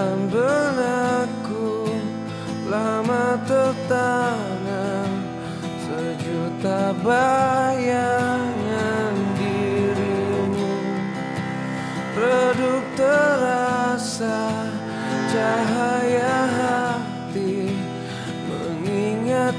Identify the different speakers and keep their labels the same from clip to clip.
Speaker 1: Dalam benakku lama tertanam Sejuta bayangan dirimu. Redup terasa cahaya hati Mengingat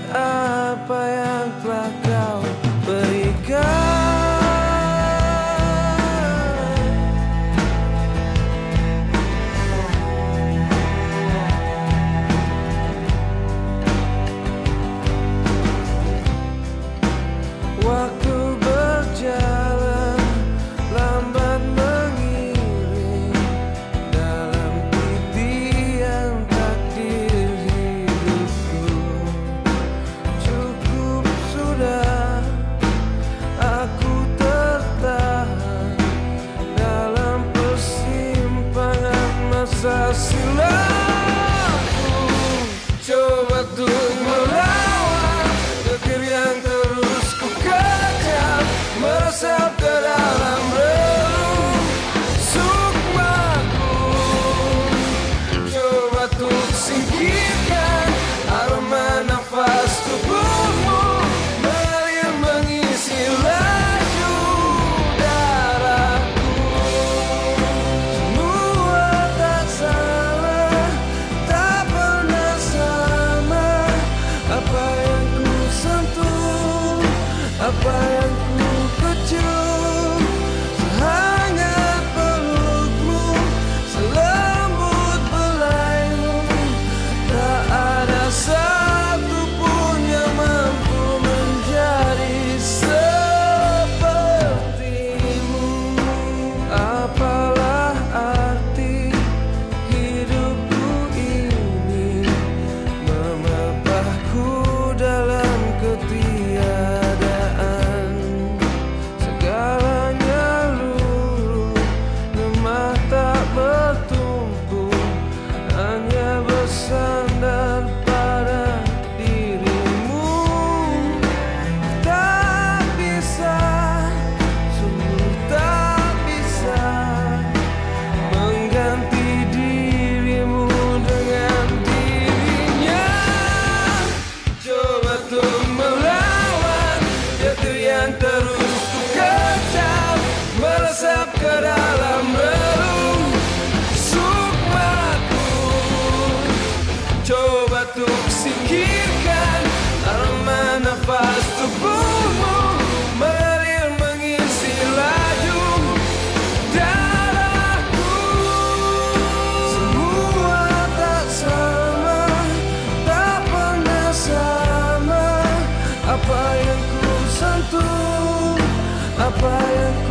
Speaker 1: fire.